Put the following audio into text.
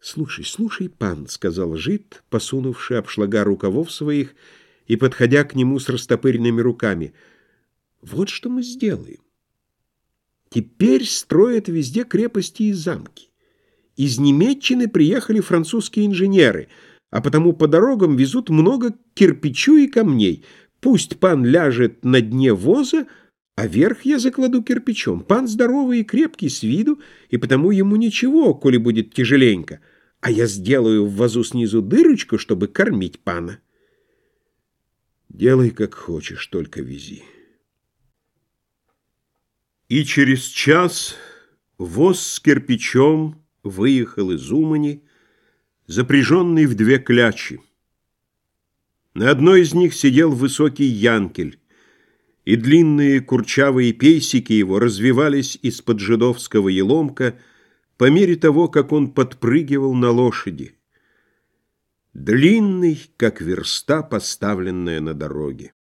Слушай, слушай, пан, — сказал жид, посунувший обшлага рукавов своих и подходя к нему с растопыренными руками. Вот что мы сделаем. Теперь строят везде крепости и замки. Из Немеччины приехали французские инженеры, а потому по дорогам везут много кирпичу и камней. Пусть пан ляжет на дне воза, а верх я закладу кирпичом. Пан здоровый и крепкий с виду, и потому ему ничего, коли будет тяжеленько. А я сделаю в вазу снизу дырочку, чтобы кормить пана. Делай, как хочешь, только вези. И через час воз с кирпичом выехал из Умани, запряженный в две клячи. На одной из них сидел высокий янкель, и длинные курчавые пейсики его развивались из-под жидовского еломка по мере того, как он подпрыгивал на лошади. Длинный, как верста, поставленная на дороге.